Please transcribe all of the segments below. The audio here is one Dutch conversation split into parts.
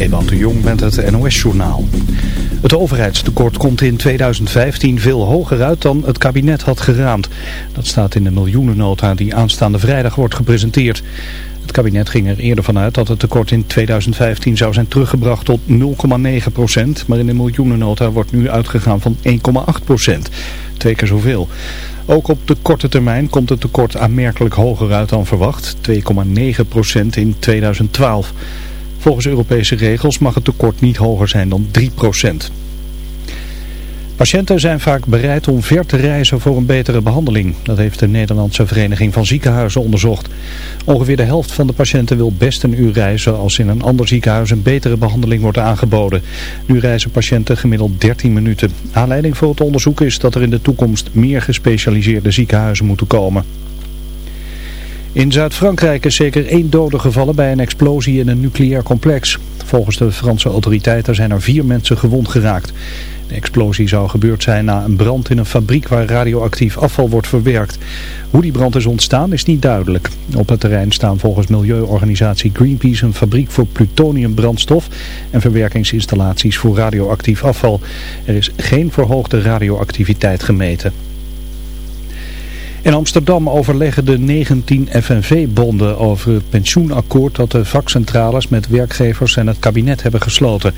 Ewout de Jong met het NOS-journaal. Het overheidstekort komt in 2015 veel hoger uit dan het kabinet had geraamd. Dat staat in de miljoenennota die aanstaande vrijdag wordt gepresenteerd. Het kabinet ging er eerder vanuit dat het tekort in 2015 zou zijn teruggebracht tot 0,9 procent. Maar in de miljoenennota wordt nu uitgegaan van 1,8 procent. Twee keer zoveel. Ook op de korte termijn komt het tekort aanmerkelijk hoger uit dan verwacht. 2,9 procent in 2012. Volgens Europese regels mag het tekort niet hoger zijn dan 3 procent. Patiënten zijn vaak bereid om ver te reizen voor een betere behandeling. Dat heeft de Nederlandse Vereniging van Ziekenhuizen onderzocht. Ongeveer de helft van de patiënten wil best een uur reizen als in een ander ziekenhuis een betere behandeling wordt aangeboden. Nu reizen patiënten gemiddeld 13 minuten. Aanleiding voor het onderzoek is dat er in de toekomst meer gespecialiseerde ziekenhuizen moeten komen. In Zuid-Frankrijk is zeker één dode gevallen bij een explosie in een nucleair complex. Volgens de Franse autoriteiten zijn er vier mensen gewond geraakt. De explosie zou gebeurd zijn na een brand in een fabriek waar radioactief afval wordt verwerkt. Hoe die brand is ontstaan is niet duidelijk. Op het terrein staan volgens milieuorganisatie Greenpeace een fabriek voor plutoniumbrandstof en verwerkingsinstallaties voor radioactief afval. Er is geen verhoogde radioactiviteit gemeten. In Amsterdam overleggen de 19 FNV-bonden over het pensioenakkoord dat de vakcentrales met werkgevers en het kabinet hebben gesloten.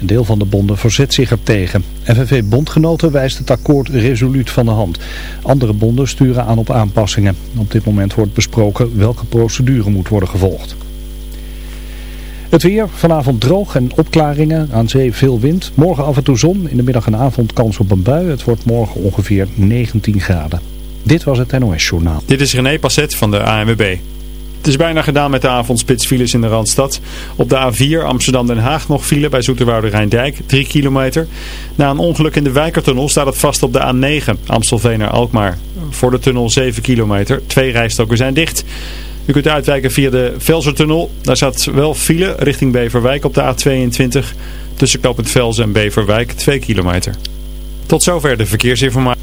Een deel van de bonden verzet zich er tegen. FNV-bondgenoten wijst het akkoord resoluut van de hand. Andere bonden sturen aan op aanpassingen. Op dit moment wordt besproken welke procedure moet worden gevolgd. Het weer, vanavond droog en opklaringen, aan zee veel wind. Morgen af en toe zon, in de middag en avond kans op een bui. Het wordt morgen ongeveer 19 graden. Dit was het NOS Journaal. Dit is René Passet van de ANWB. Het is bijna gedaan met de avondspitsfiles in de Randstad. Op de A4 Amsterdam-Den Haag nog file bij Zoeterwoude Rijndijk, 3 kilometer. Na een ongeluk in de Wijkertunnel staat het vast op de A9 Amstelveen naar Alkmaar. Voor de tunnel 7 kilometer, twee rijstokken zijn dicht. U kunt uitwijken via de Velsertunnel. Daar staat wel file richting Beverwijk op de A22. Tussen Knopend Velzen en Beverwijk 2 kilometer. Tot zover de verkeersinformatie.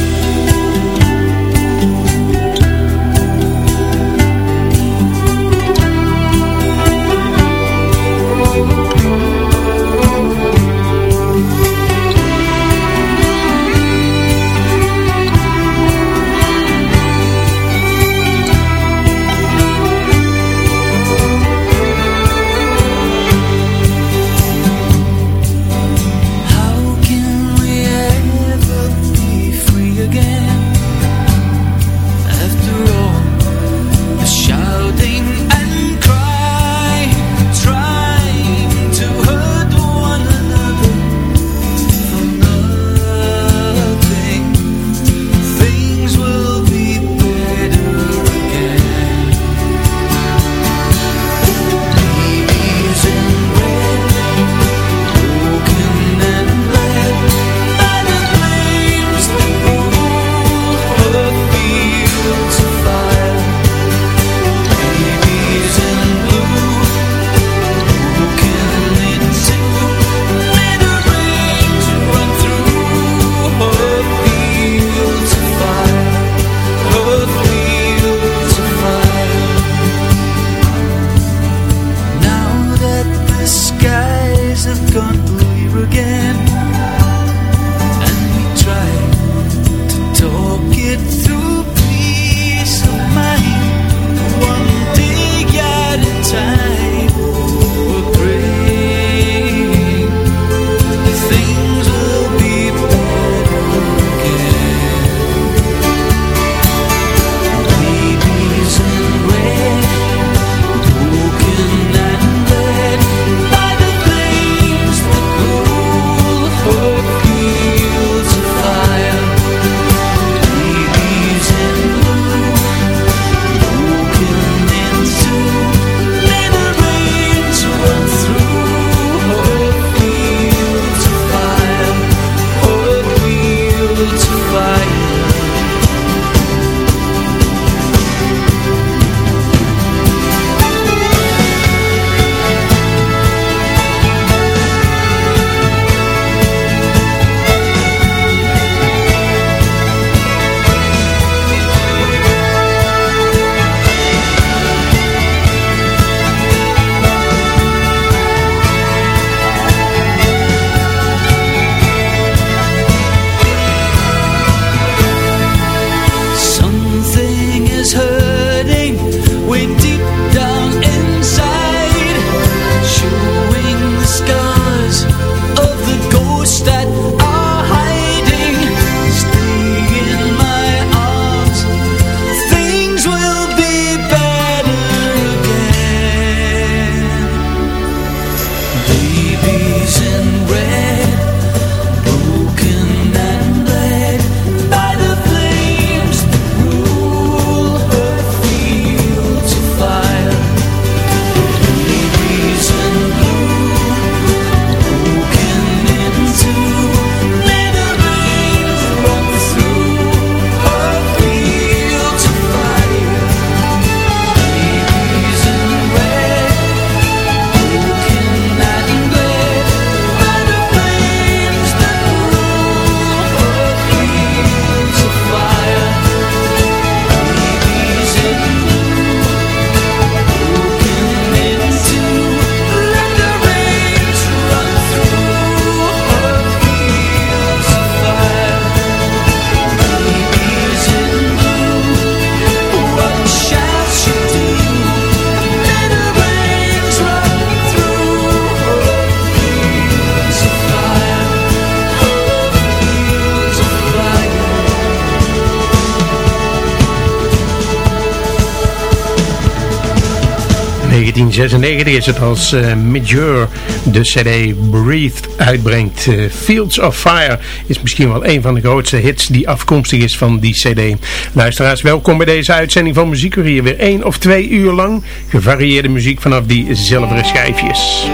1996 is het als uh, Major de CD Breathe uitbrengt. Uh, Fields of Fire is misschien wel een van de grootste hits die afkomstig is van die CD. Luisteraars, welkom bij deze uitzending van Muziekurier. Weer één of twee uur lang gevarieerde muziek vanaf die zilveren schijfjes.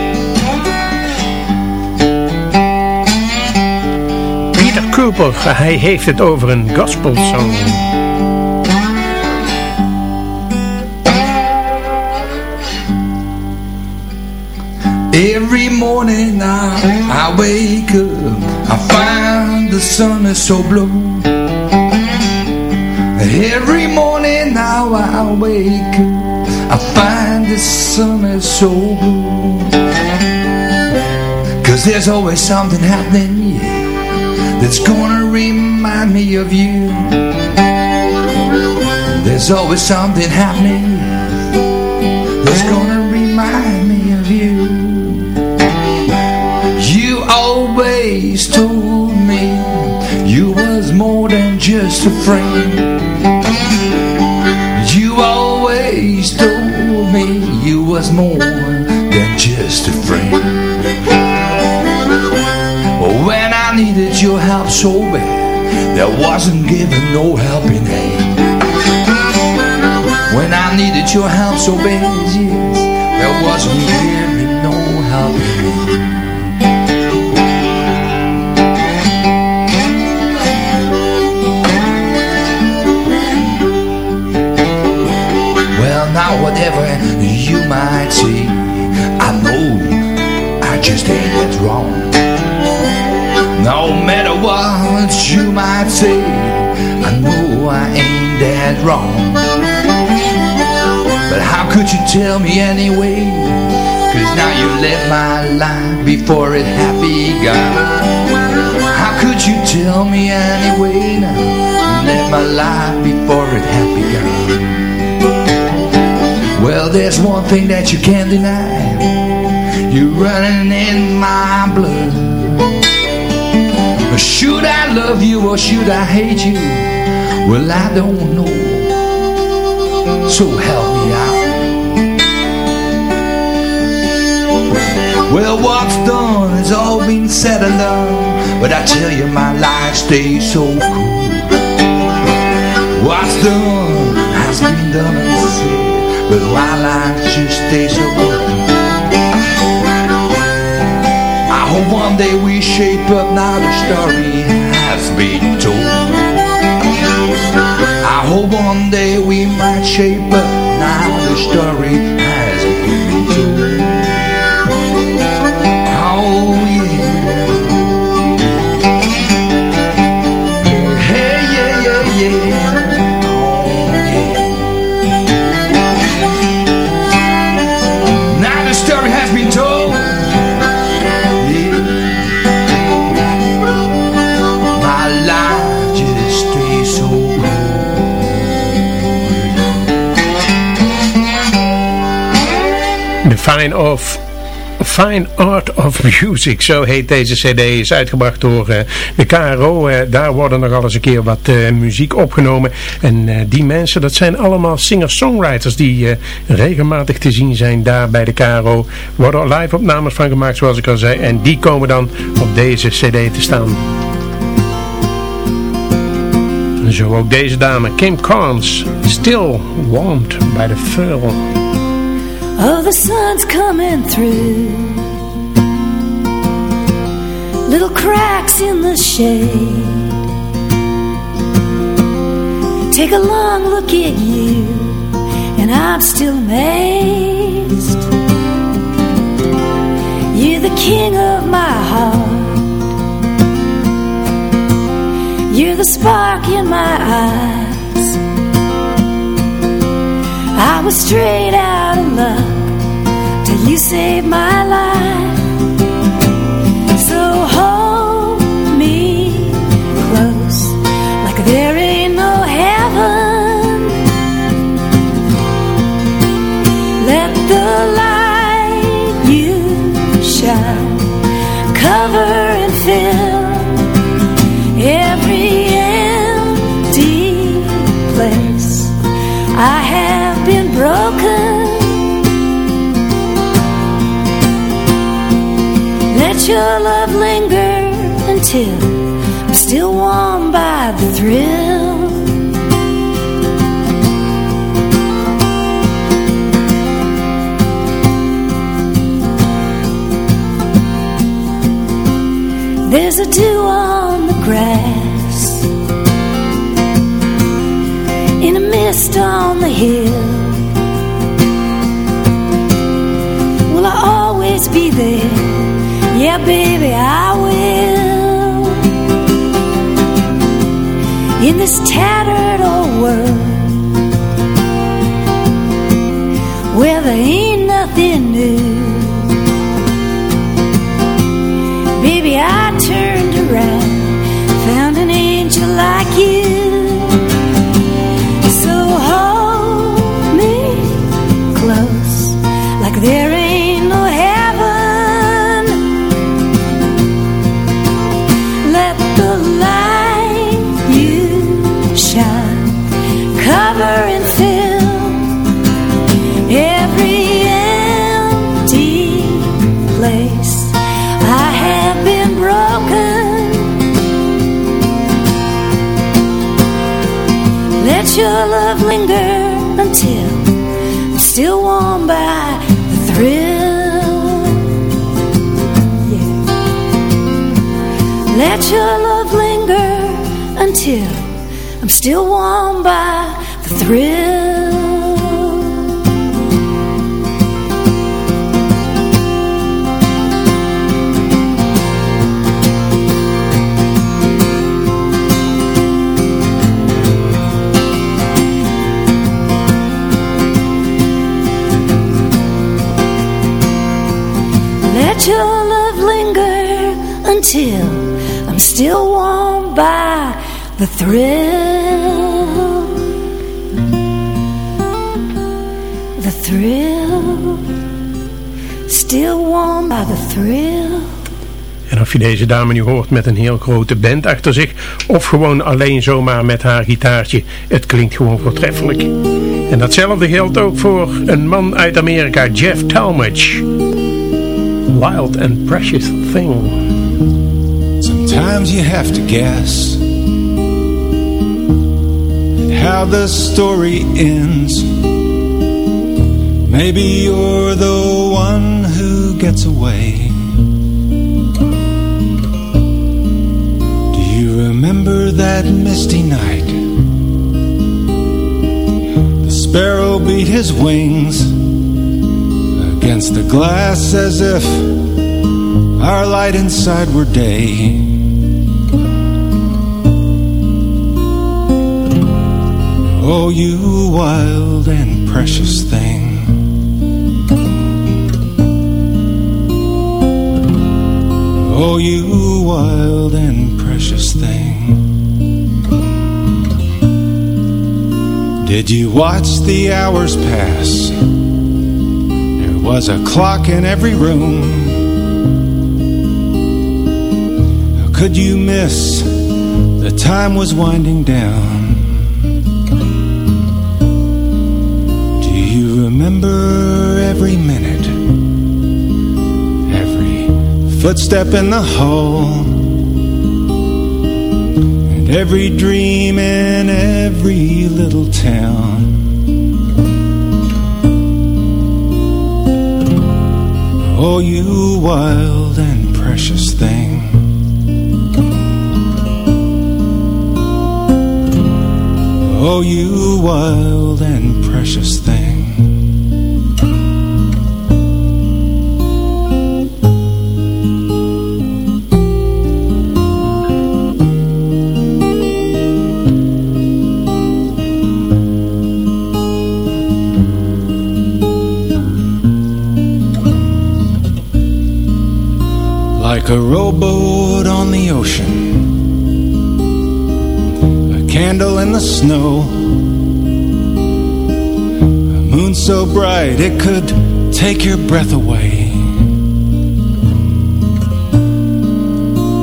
Peter Cooper, hij heeft het over een gospel song. Every morning now I wake up I find the sun is so blue. Every morning now I wake up I find the sun is so blue. Cause there's always something happening yeah, That's gonna remind me of you. There's always something happening always told me you was more than just a friend. You always told me you was more than just a friend. When I needed your help so bad, there wasn't given no helping hand. When I needed your help so bad, yes, there wasn't given no helping hand. Whatever you might say I know I just ain't that wrong. No matter what you might say I know I ain't that wrong. But how could you tell me anyway? Cause now you left my life before it had begun. How could you tell me anyway? Now You left my life before it had begun well, there's one thing that you can't deny. You're running in my blood. Should I love you or should I hate you? Well, I don't know. So help me out. Well, what's done has all been said and done. But I tell you my life stays so cool. What's done has been done and said but my life just stays so good I hope one day we shape up now the story has been told. I hope one day we might shape up now the story has been told Fine of Fine Art of Music, zo heet deze cd, is uitgebracht door uh, de KRO. Uh, daar worden nog al eens een keer wat uh, muziek opgenomen. En die mensen, dat zijn allemaal singer-songwriters die regelmatig te zien zijn daar bij de KRO. Worden live opnames van gemaakt, zoals ik al zei. En die komen dan op deze cd te staan. Zo ook deze dame, Kim Carnes, Still Warmed by the Thrill. The sun's coming through. Little cracks in the shade. Take a long look at you And I'm still amazed. You're the king of my heart. You're the spark in my eyes. I was straight out of Till you saved my life. So hold me close Like there ain't no heaven. Let the light you shine Cover and fill Your love linger until I'm still warm by the thrill. There's a dew on the grass In a mist on the hill Yeah, baby, I will In this tattered old world Where there ain't nothing new Baby, I turned around, found an angel like you. Still warm by the thrill. Let your love linger until I'm still warm by the thrill. En of je deze dame nu hoort met een heel grote band achter zich of gewoon alleen zomaar met haar gitaartje, het klinkt gewoon voortreffelijk. En datzelfde geldt ook voor een man uit Amerika, Jeff Talmadge. Wild and Precious Thing. Sometimes you have to guess how the story ends. Maybe you're the one who gets away. That misty night? The sparrow beat his wings against the glass as if our light inside were day. Oh, you wild and precious thing. Oh, you wild and precious thing. Did you watch the hours pass? There was a clock in every room. How could you miss? The time was winding down. Do you remember every minute? Every footstep in the hall? Every dream in every little town? Oh, you wild and precious thing. Oh, you wild and precious thing. Like a rowboat on the ocean A candle in the snow A moon so bright it could take your breath away.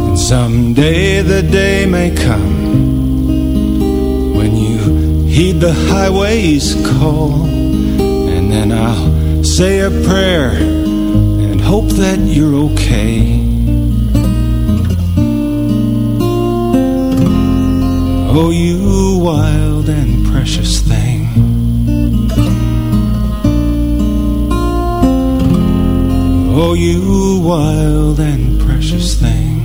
And someday the day may come When you heed the highway's call And then I'll say a prayer And hope that you're okay Oh, you wild and precious thing. Oh, you wild and precious thing.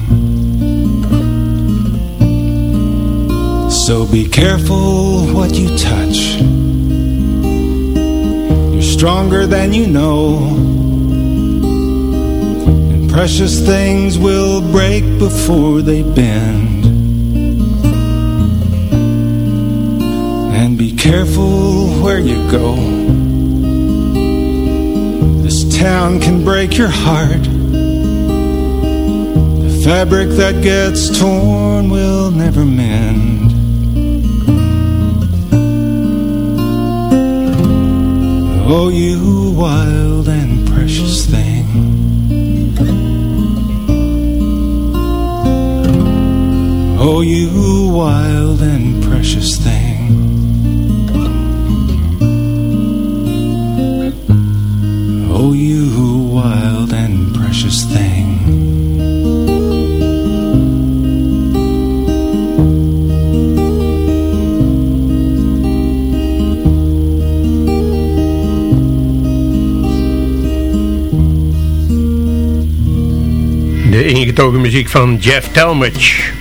So be careful what you touch. You're stronger than you know. And precious things will break before they bend. Careful where you go. This town can break your heart. The fabric that gets torn will never mend. Oh, you wild and precious thing. Oh, you wild and precious thing. Oh, you wild and precious thing. De ingetogen muziek van Jeff Talmadge.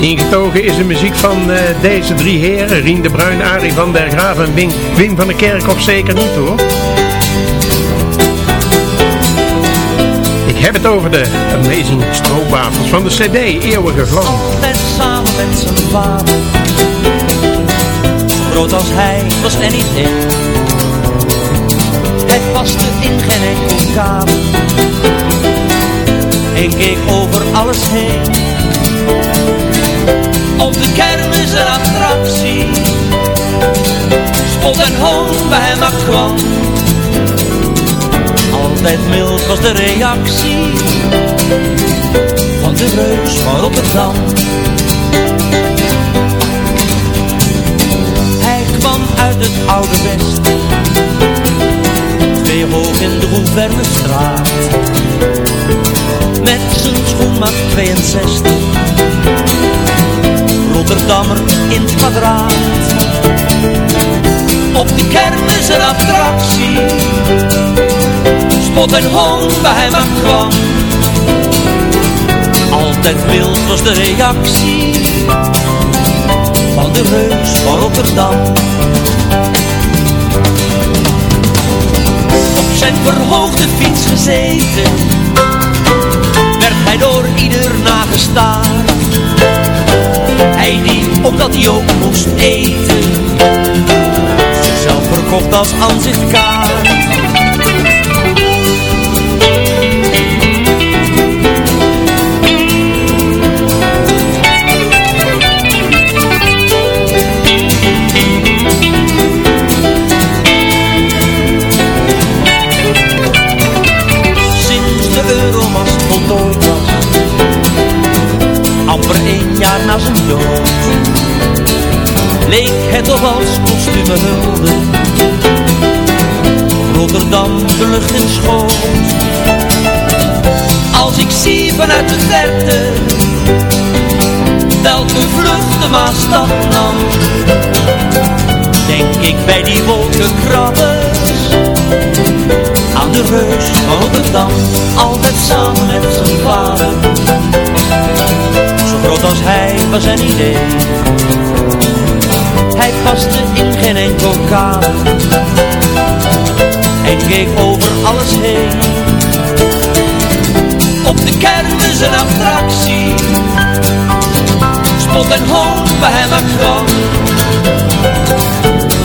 Ingetogen is de muziek van uh, deze drie heren. Rien de Bruin, Arie van der Graaf en Wim, Wim van der Kerkhof zeker niet hoor. Ik heb het over de Amazing Stroopwafels van de cd Eeuwige Vlam. Altijd samen met zijn vader. Groot als hij was er niet in. Hij paste in geen enkel kamer. En keek over alles heen. Op de kermis een attractie. Spot en hoon bij hem kwam. Altijd mild was de reactie. Van de reus van Rotterdam. Hij kwam uit het oude west. Twee hoog in de Hoevermestraat. Met zijn schoenmaat 62 Rotterdammer in het kwadraat. Op de kermis een attractie. Spot en hoon bij hem aan kwam. Altijd wild was de reactie. Van de reus van Rotterdam. Op zijn verhoogde fiets gezeten. Werd hij door ieder nagestaard omdat hij ook moest eten. Zichzelf verkocht als aanzichtkaart naar zijn dood. Leek het op als kostume hulde. Rotterdam de lucht in schoot. Als ik zie vanuit de verte, welke vlucht de Maasstad nam. Denk ik bij die wolkenkrabbers, aan de reus van Rotterdam. Altijd samen met zijn vader als hij was zijn idee? Hij paste in geen enkel kader En keek over alles heen. Op de kermis een attractie Spot en hoop bij hem kwam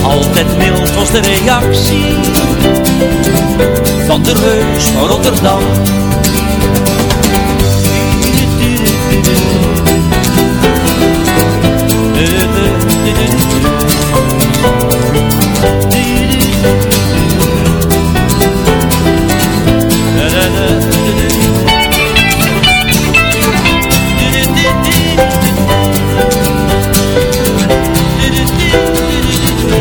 Altijd mild was de reactie Van de reus van Rotterdam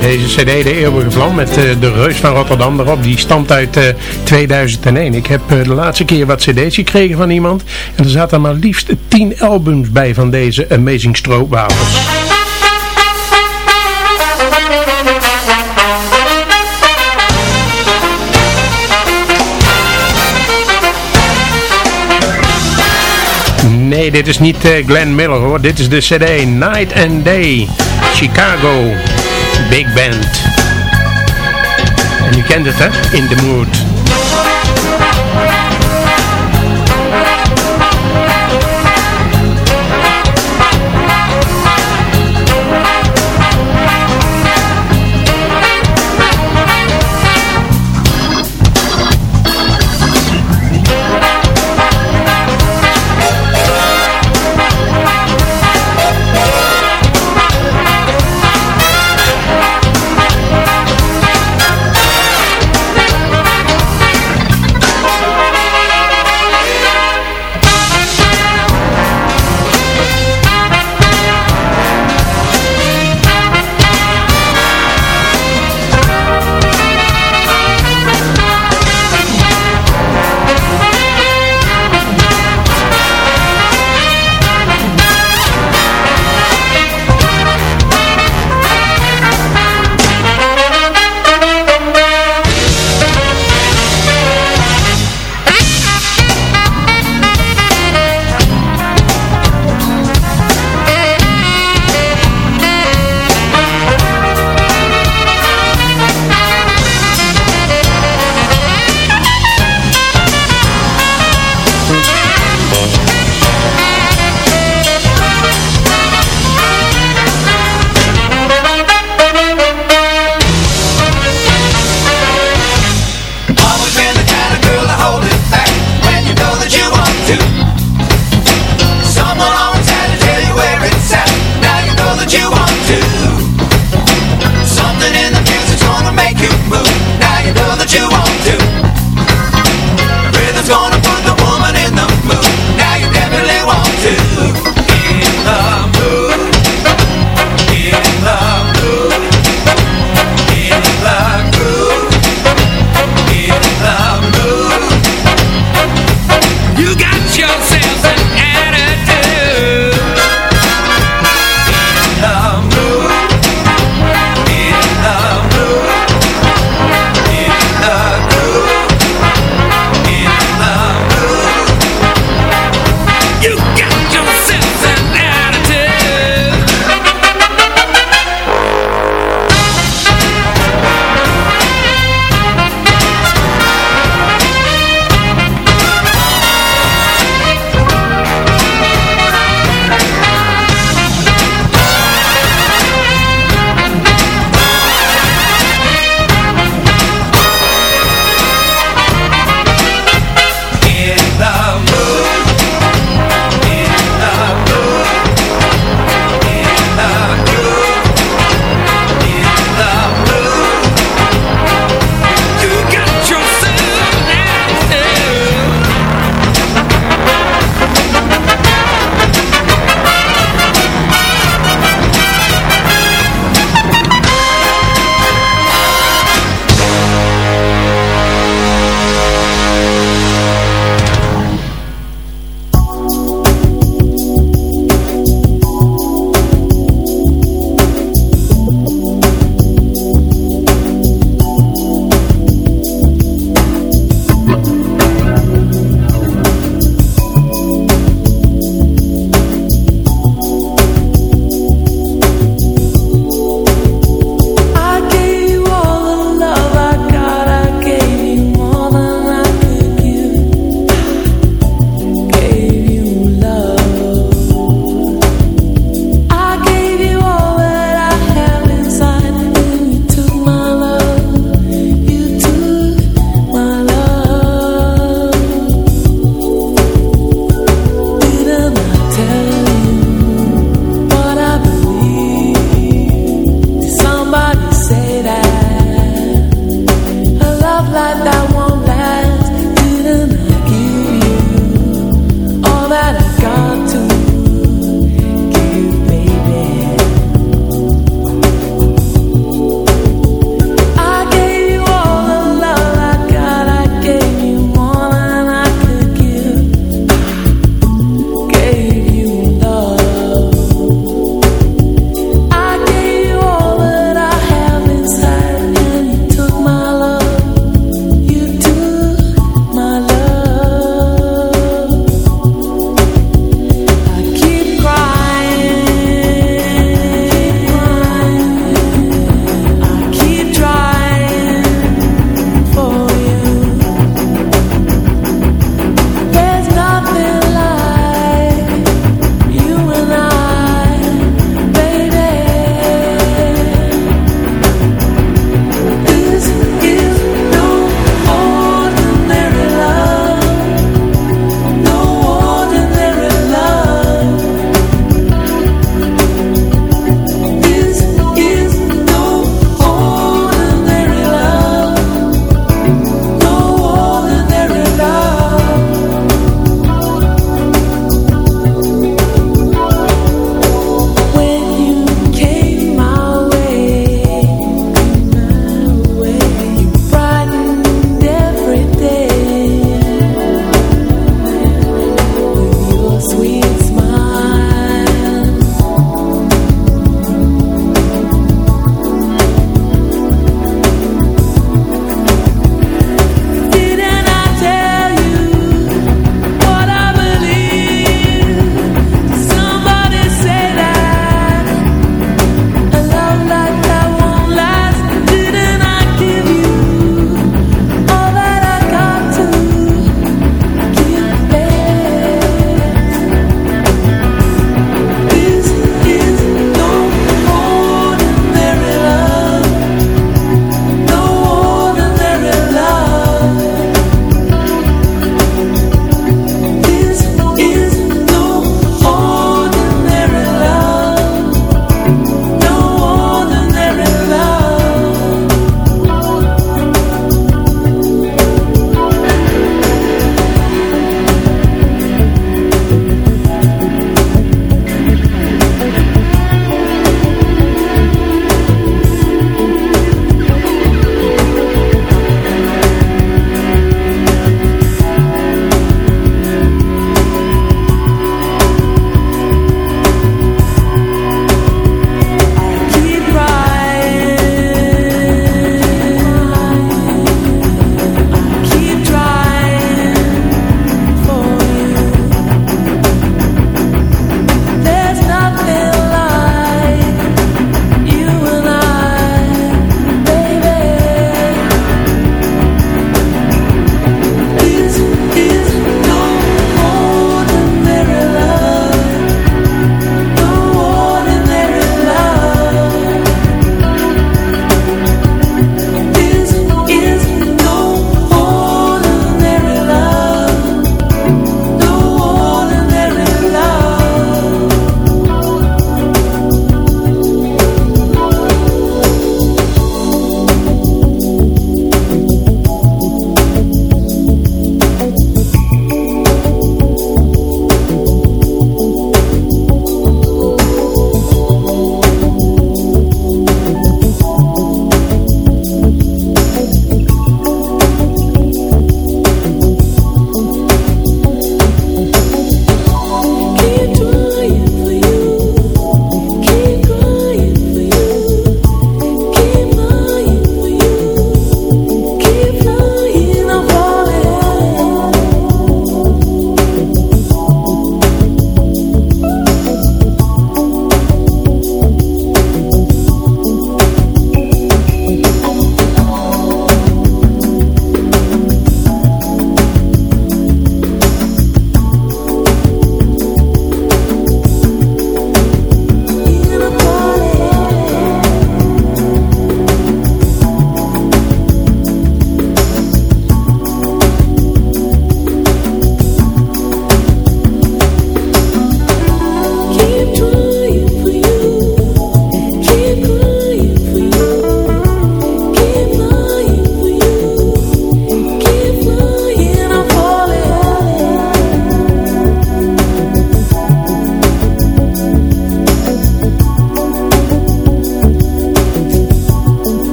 Deze cd, De Eeuwige Vlam, met uh, de Reus van Rotterdam erop, die stamt uit uh, eh, 2001. Ik heb uh, de laatste keer wat cd's gekregen van iemand en er zaten maar liefst 10 albums bij van deze Amazing Stroopwafels. Nee, dit is niet Glenn Miller hoor. Dit is de CD Night and Day Chicago Big Band. En u kent het hè? In the Mood.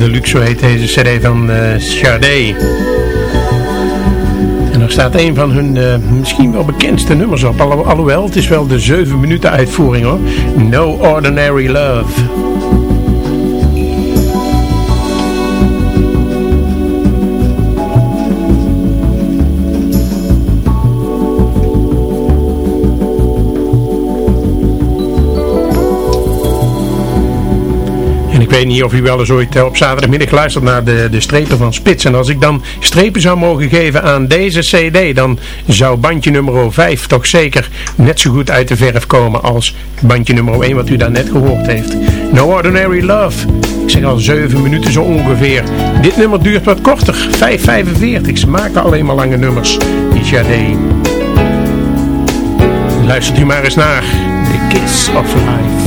Deluxe, zo heet deze cd van uh. En er staat een van hun uh, misschien wel bekendste nummers op. alhoewel, het is wel de 7 minuten uitvoering hoor. No Ordinary Love. Weet niet of u wel eens ooit eh, op zaterdagmiddag luistert naar de, de strepen van Spits. En als ik dan strepen zou mogen geven aan deze cd, dan zou bandje nummer 5 toch zeker net zo goed uit de verf komen als bandje nummer 1 wat u daar net gehoord heeft. No Ordinary Love. Ik zeg al 7 minuten zo ongeveer. Dit nummer duurt wat korter, 5,45. Ze maken alleen maar lange nummers, die Jade. Luistert u maar eens naar The Kiss of Life.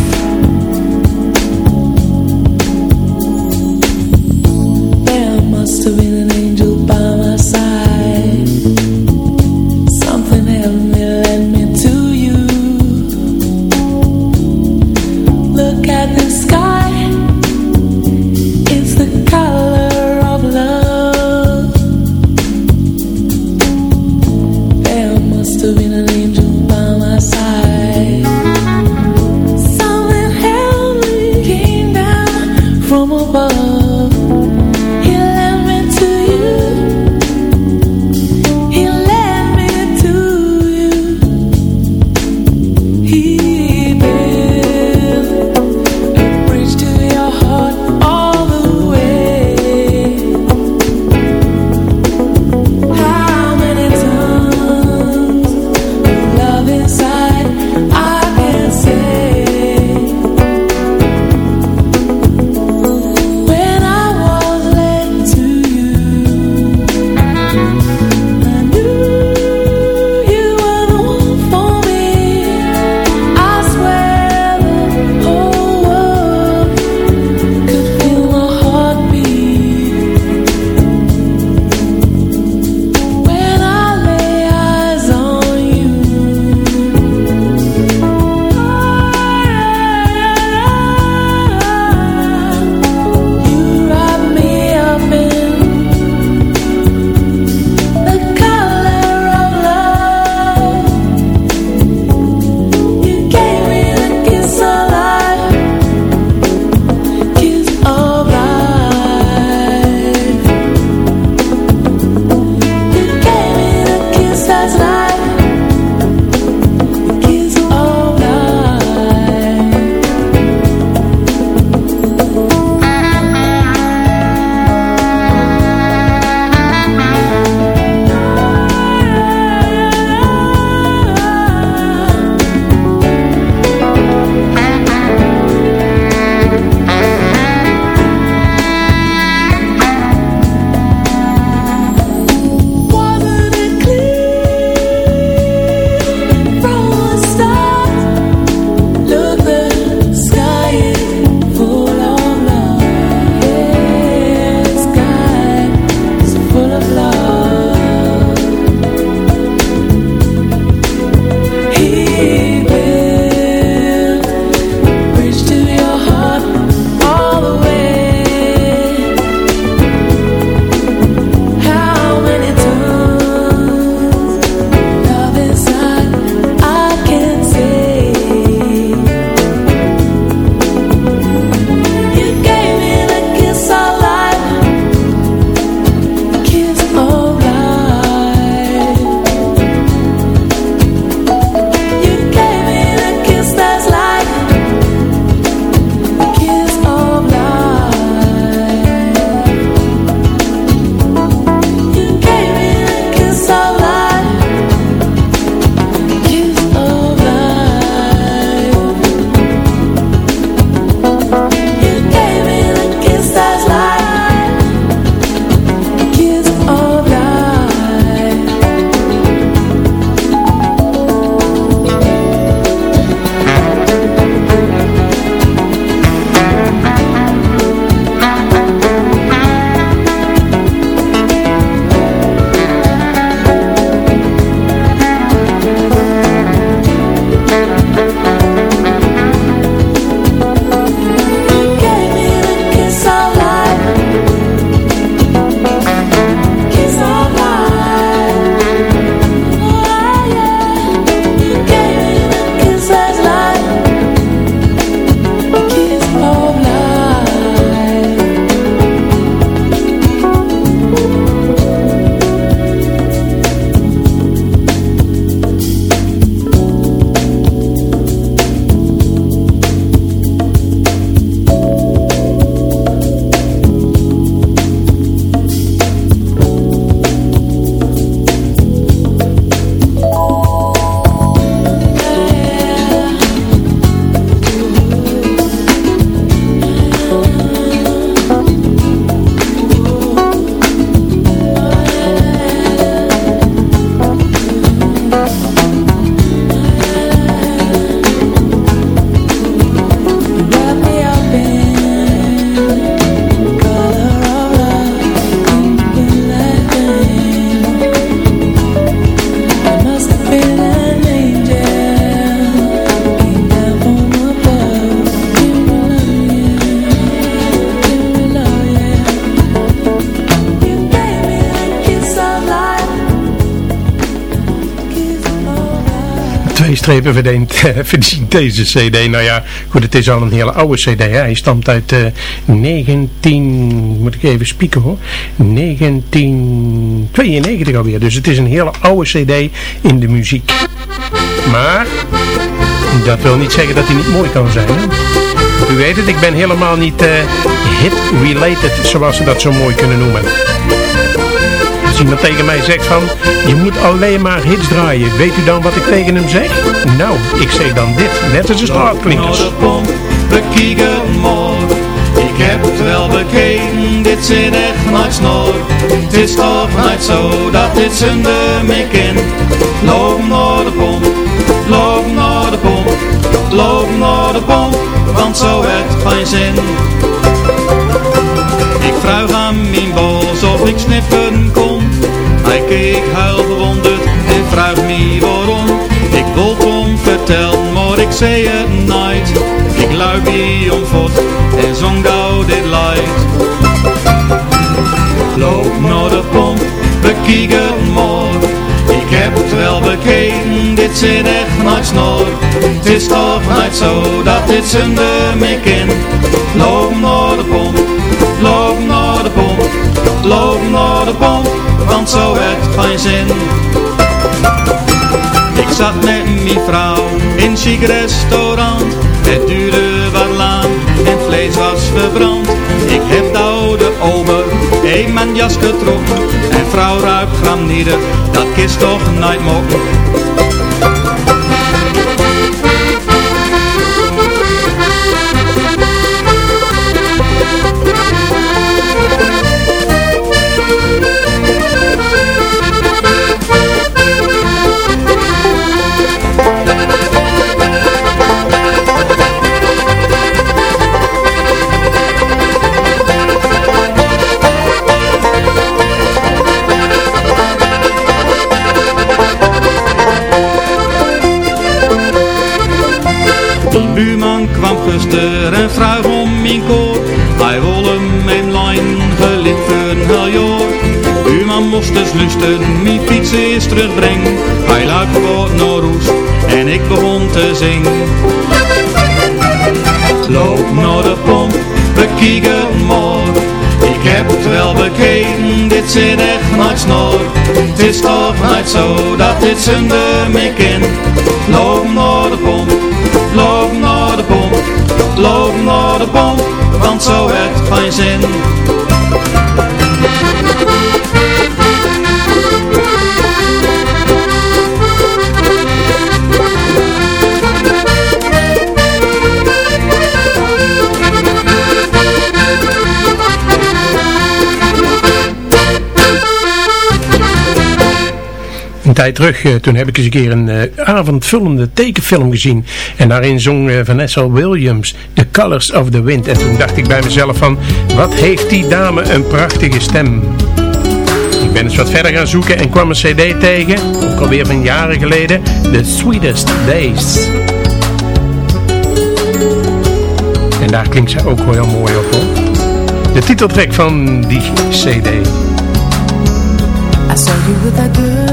look at the sky. Strepen verdient, deze cd. Nou ja, goed, het is al een hele oude cd. Hè. Hij stamt uit uh, 19, moet ik even spieken hoor, 1992 alweer. Dus het is een hele oude cd in de muziek. Maar, dat wil niet zeggen dat hij niet mooi kan zijn. Hè? U weet het, ik ben helemaal niet uh, hit-related, zoals ze dat zo mooi kunnen noemen. Als iemand tegen mij zegt van, je moet alleen maar hits draaien, weet u dan wat ik tegen hem zeg? Nou, ik zeg dan dit, net als de straatklinkers. Bekijken morgen, ik heb het wel bekeken, dit zit echt nooit. Het is toch niet zo dat dit zonder me kent. Loop naar de pomp, loop naar de pomp, loop naar de pomp, want zo het geen zin. Ik vraag aan mijn bos of ik sniffen kon. Keek huil verwonderd en vraagt me waarom. Ik wil kom vertellen, maar ik zei het nooit. Ik luik hier om en zong nou dit light. Loop naar de pomp, bekijk het maar. Ik heb het wel bekeken, dit zit echt nooit snor. Het is toch niet zo dat dit zonder me kind. Loop naar de pomp, loop naar de pomp, loop naar de pomp, want zo heeft geen zin. Ik zat met mijn vrouw in een chic restaurant, het duurde wat lang en vlees was verbrand. Ik heb de oude ober, een mijn jas getrokken en vrouw ruikt gram nieder, dat kist toch nooit mogen. Zuster en vraag om mijn koor. Hij wil mijn lijn gelid voor een jaar. Man moest dus lusten, mijn fiets is terugbrengen. Hij laat voor naar en ik begon te zingen. Loop naar de pomp, het maar. Ik heb het wel bekeken, dit zit echt nooit snor. Het is toch niet zo dat dit zonder me kind. Loop naar de pomp, loop naar de pomp, want zo het geen zin. Een tijd terug, eh, toen heb ik eens een keer een uh, avondvullende tekenfilm gezien. En daarin zong uh, Vanessa Williams The Colors of the Wind. En toen dacht ik bij mezelf van, wat heeft die dame een prachtige stem. Ik ben eens wat verder gaan zoeken en kwam een cd tegen, ook alweer van jaren geleden, The Sweetest Days. En daar klinkt ze ook wel heel mooi op. De titeltrack van die cd. I saw you with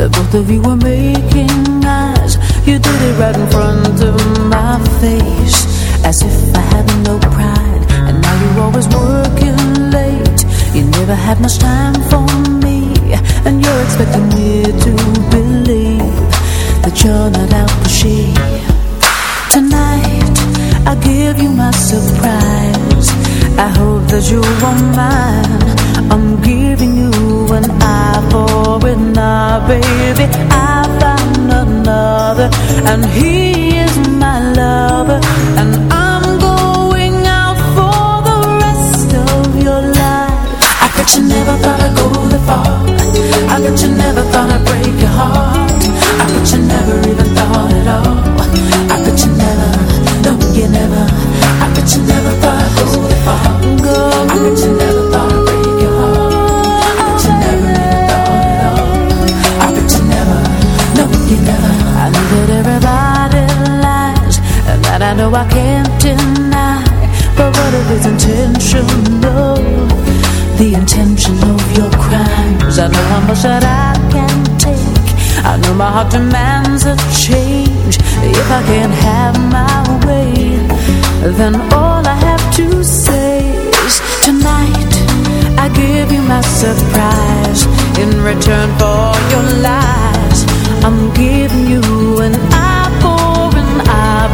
That both of you were making eyes. You did it right in front of my face As if I had no pride. And now you're always working late. You never had much time for me And you're expecting me to believe That you're not out for she Tonight I give you my surprise. I hope that you won't mind I'm giving baby I found another And he is my lover And I'm going out for the rest of your life. I bet you never thought I'd go that far. I bet you never thought I'd break your heart. I bet you never even thought at all. I bet you never, no you never? I bet you never thought I'd go that far. I bet you I can't deny But what it is intentional The intention of your crimes. I know I'm much that I can take. I know my heart demands a change. If I can't have my way Then all I have to say is Tonight I give you my surprise. In return for your lies I'm giving you an eye for an eye.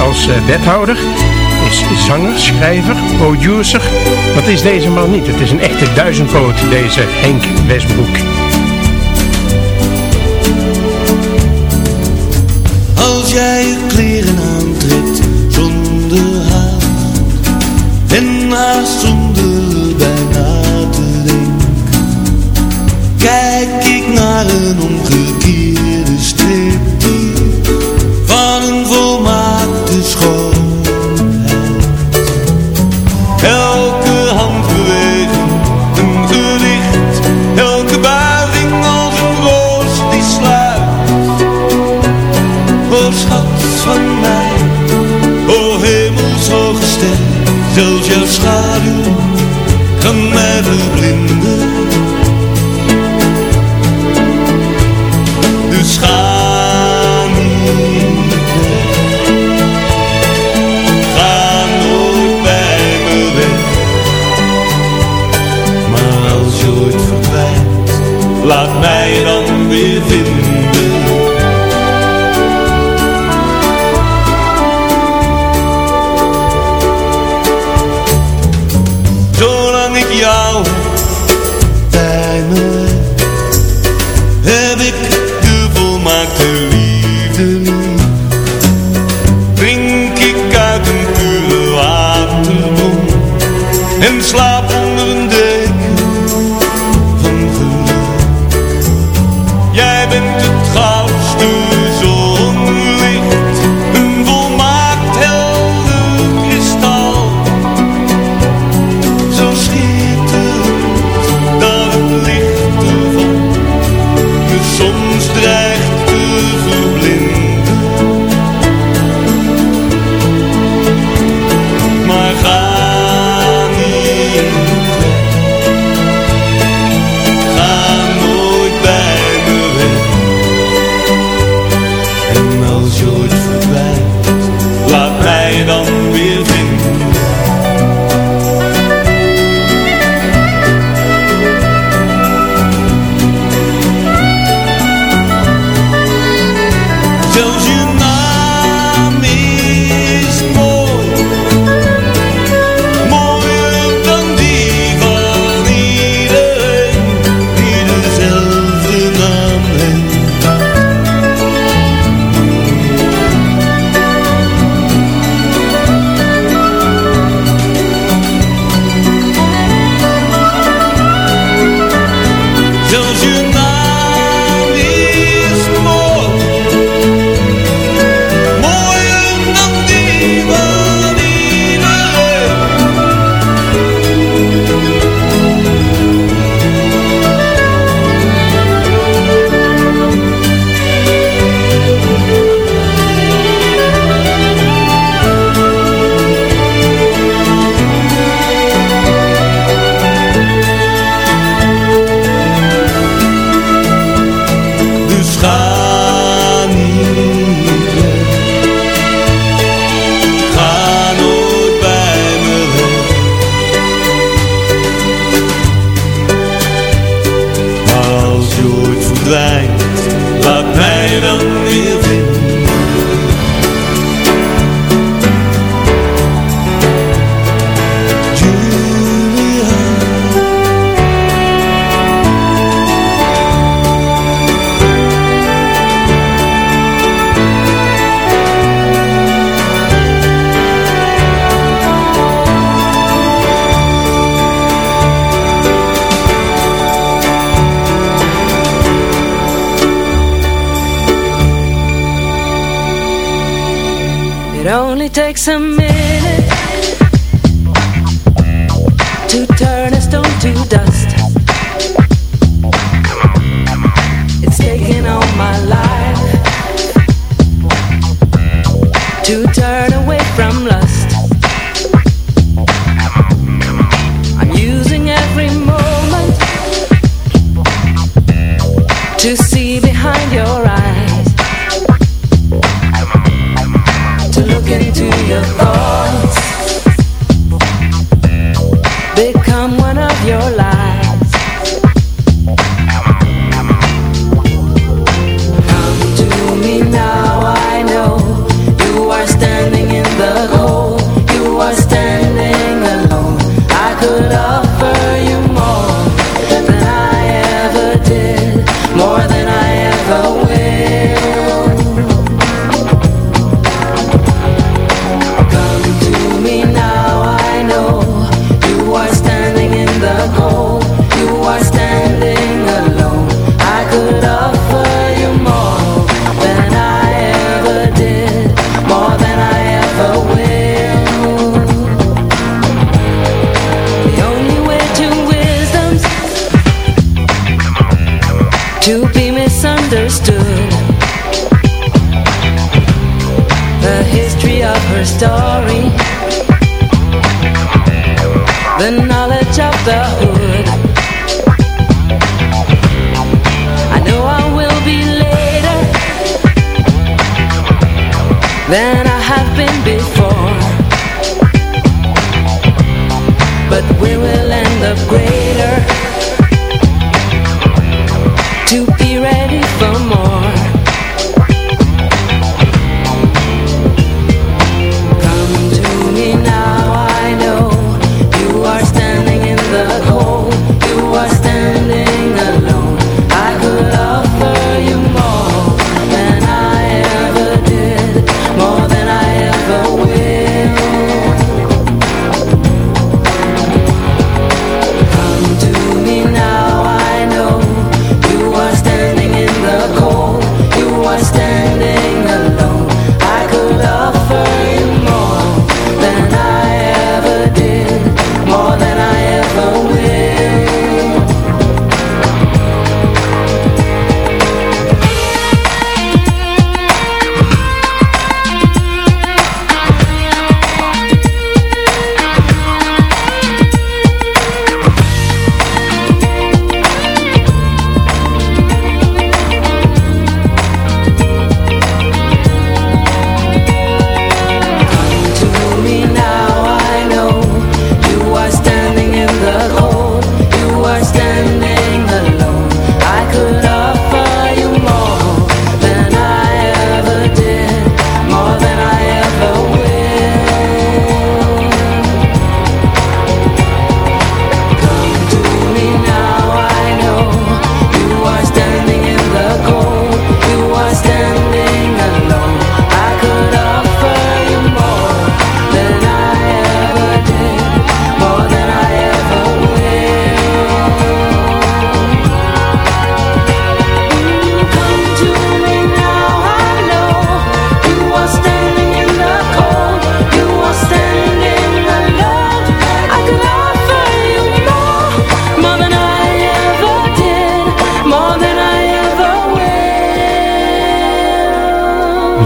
als eh, wethouder, is zanger, schrijver, producer. Dat is deze man niet. Het is een echte duizendpoot, deze Henk Westbroek. schaduw kan blind.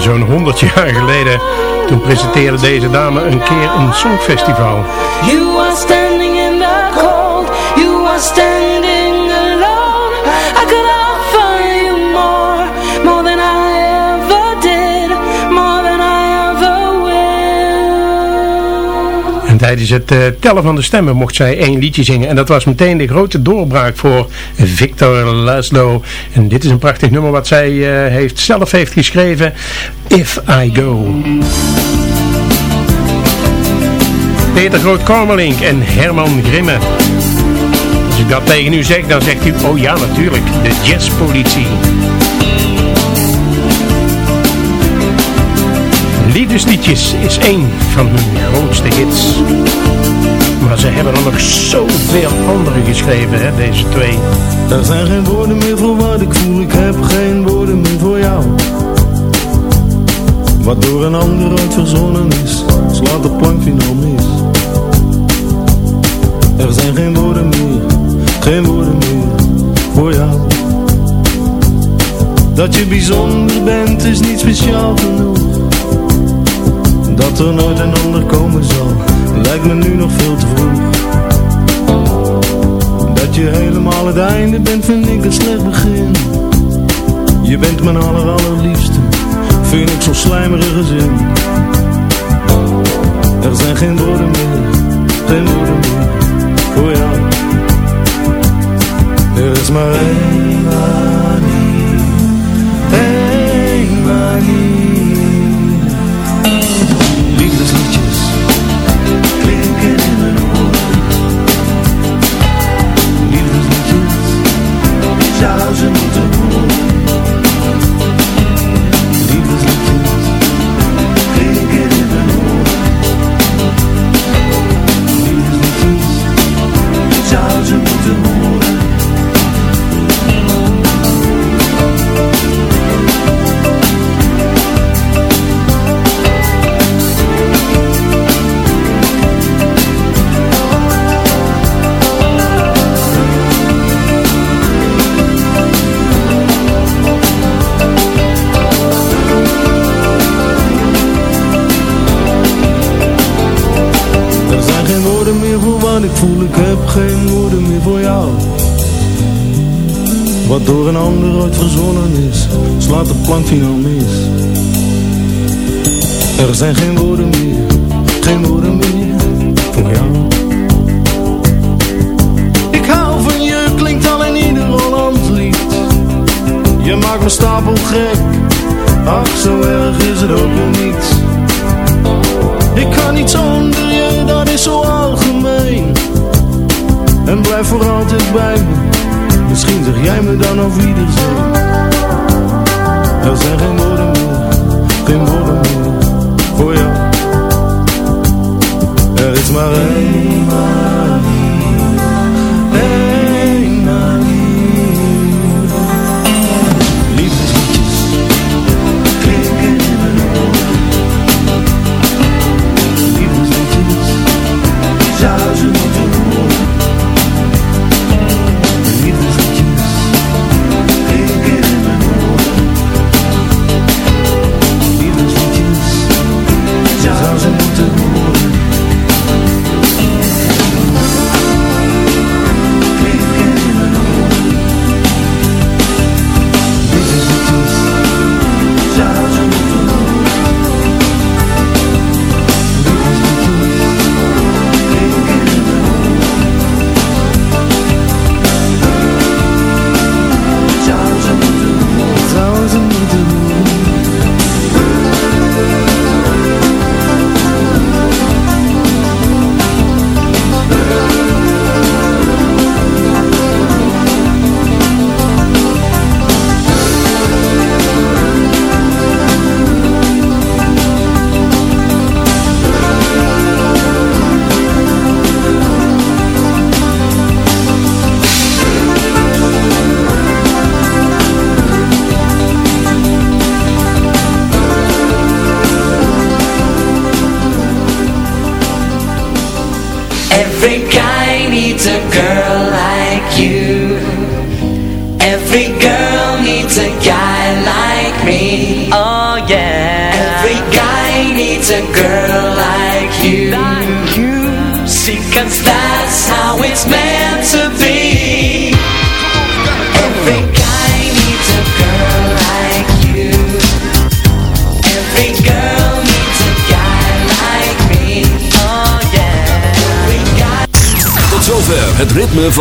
zo'n 100 jaar geleden. Toen presenteerde deze dame een keer een songfestival. You are standing in the cold, you are standing tijdens het eh, tellen van de stemmen mocht zij één liedje zingen. En dat was meteen de grote doorbraak voor Victor Laszlo. En dit is een prachtig nummer wat zij eh, heeft, zelf heeft geschreven. If I Go. Peter Groot-Kormelink en Herman Grimme. Als ik dat tegen u zeg, dan zegt u, oh ja natuurlijk, de jazzpolitie. liefdesliedjes is één van hun grootste hits. Maar ze hebben er nog zoveel andere geschreven, hè, deze twee. Er zijn geen woorden meer voor wat ik voel, ik heb geen woorden meer voor jou. Wat door een ander ooit verzonnen is, slaat de plank finaal mis. Er zijn geen woorden meer, geen woorden meer voor jou. Dat je bijzonder bent is niet speciaal genoeg dat er nooit een ander komen zal. Lijkt me nu nog veel te vroeg. Dat je helemaal het einde bent vind ik een slecht begin. Je bent mijn aller allerliefste Vind ik zo'n slijmerige zin. Er zijn geen woorden meer Geen woorden meer Voor jou. Er is maar één